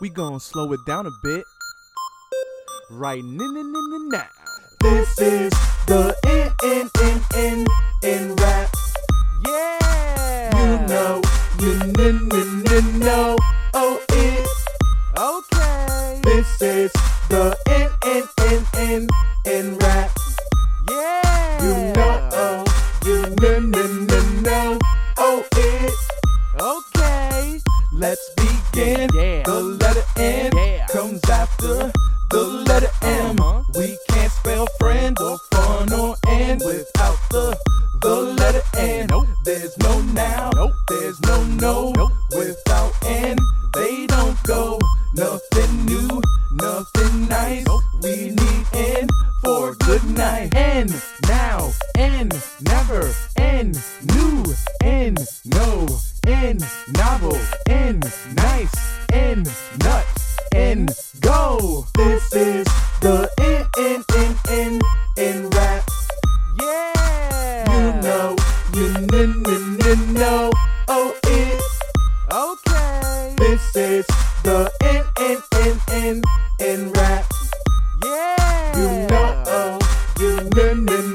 we gon' slow it down a bit. Right n n n n now. This is the N N N N N rap. Yeah. You know, you n n n know. Oh, it. Okay. This is the N N N N N rap. Yeah. You know, oh, you n n n know. Oh, it. Okay. Let's begin. Yeah. The after the letter M. We can't spell friend or fun or end without the the letter N. Nope. There's no now. Nope. There's no no. Nope. Without N, they don't go. Nothing new, nothing nice. We need N for good night. N now. N never. N new. N no. N novel. N nice. N nuts. N go. This is the N N N N N rap. Yeah. You know, you n n n know. Oh, it. Okay. This is the N N N N N rap. Yeah. You know, oh, you n n